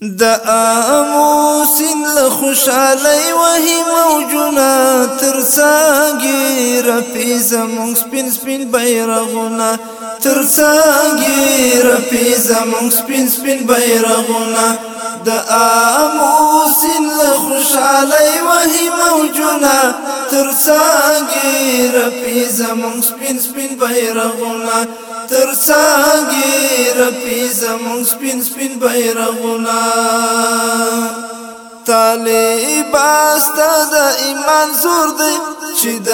د امو سین له خوشاله وهي موجونه تر ساګي رپی زمون سپین سپین بیرغونه تر ساګي رپی زمون سپین سپین بیرغونه د امو سین له خوشاله وهي موجونه تر ساګي رپی زمون سپین سپین بیرغونه تر سانګي رپی زمون سپین سپین بیرغونه طالب استاد ایمان زور دی چې د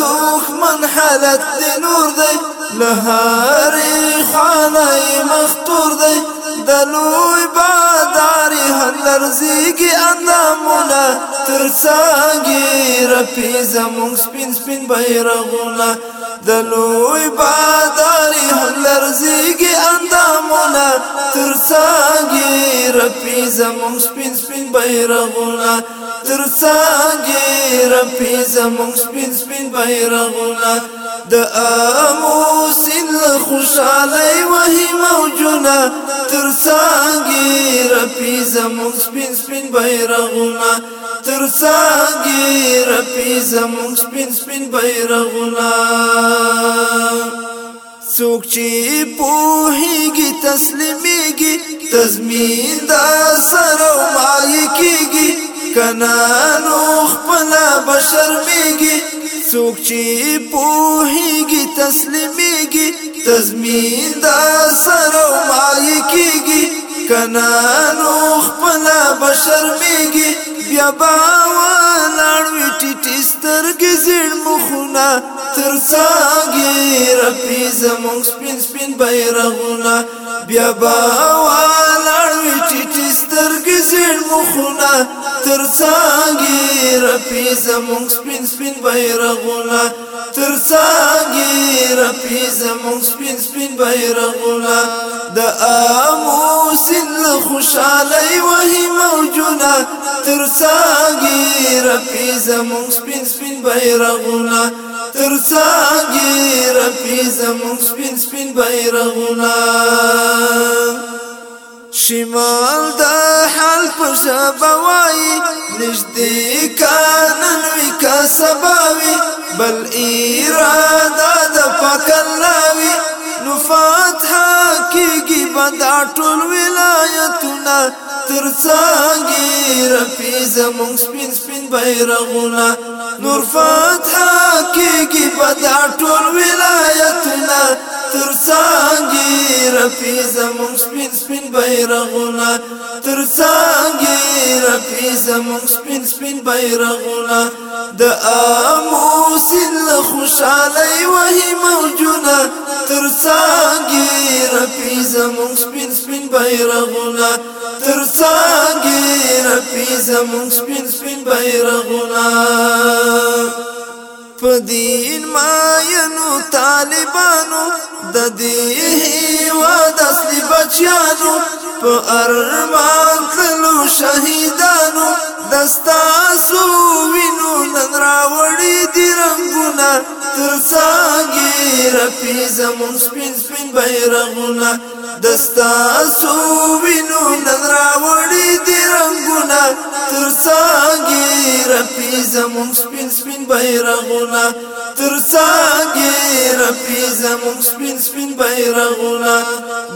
دښمن حالت دی نور دی لهاري خانه مختور دی د لوی بادار هلرزيږي اندامونه تر سانګي رپی زمون سپین سپین بیرغونه دلوی باداری هم لرزیگی اندامونا ترساگی رپی زمون سپین سپین بیرغونا ترساگی رپی زمون سپین سپین بیرغونا د امو سیل خوشاله وهی موجونه تر سانګي رپی زمون سپین سپین بیرغونه تر سانګي رپی زمون سپین سپین بیرغونه څوک چې پوهیږي تسلیمیږي تضمین دا سره مایکيږي کنا بشرمېږي څوک چې پوهیږي تسلیمېږي تضمین دا سره مایه کېږي کنا نو خپل بشرمېږي بیا باولاړ وي ټیټې سترګې زیړ مخونه تر ساګې رپی زمونږ سپین سپین بیرغونه بیا باولاړ وي ټیټې سترګې زیړ مخونه تر ساګې رپی زمونږ سپین سپین بیرغونه تر څنګه رپی زمونږ سپین سپین بیرغونه د امو سل خوشالۍ وهي موجونه تر څنګه رپی زمونږ سپین سپین بیرغونه تر څنګه رپی زمونږ سپین سپین بیرغونه شمال د حال په ژبه وایي نشتی کانن وکا سباوی بل ایرادا دا پکلاوی نو فاتحا کیگی بدا ټول ولایتونا ترڅنګي رپی زمون سپین سپین بیرغونا نور فاتحا کیگی بدا ټول ولایتونا ترڅنګي رپی زمون سپین سپین بیرغونا ترڅنګي کړی زمون سپین سپین بیرغونه د امو سیل خوشاله وهی موجونه تر ساګي رپی زمون سپین سپین بیرغونه تر ساګي رپی زمون سپین سپین بیرغونه پدین ما ګرانو طالبانو د دې واد اصلي بچیانو په ارمان تلو شهیدانو دستاسو وینو نن راوړي دي رنگونه تر ساګي رپی زمون سپین سپین بیرغونه دستاسو رپی زمون سپین سپین بیرغونا ترساگی رپی زمون سپین سپین بیرغونا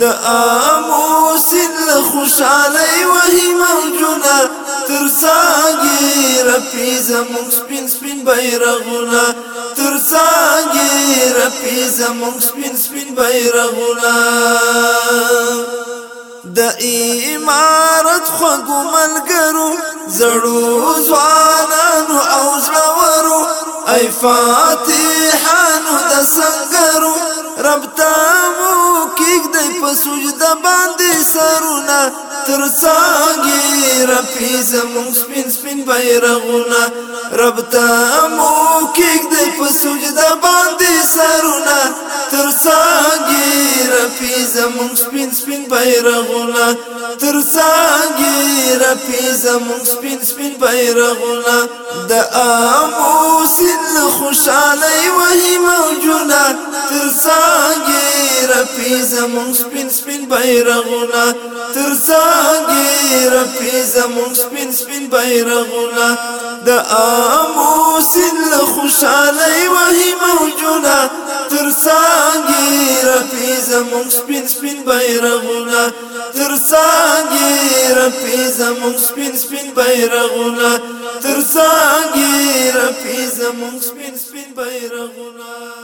د آمو سل خوشالی وحی موجونا ترساگی رپی زمون سپین سپین بیرغونا ترساگی رپی زمون سپین سپین بیرغونا د امارت خوږو ملګرو زړو ځوانانو او زړورو ای فاتحانو د سنگرو رب تامو کیک دی په سجده باندې سرونه تر سانګي رب زمون سپین سپین بیرغونه رب تامو تر سانګي رپی زمون سپین سپین بیرغونه د امو سل خوشاله وهي موجونه تر سانګي رپی زمون سپین سپین بیرغونه تر سانګي رپی زمون سپین سپین بیرغونه د امو سل خوشاله وهي موجونه تر سانګي رپی زمون سپین سپین بیرغونه تر سانګي رپی زمون سپین سپین بیرغونه تر سانګي رپی زمون سپین سپین بیرغونه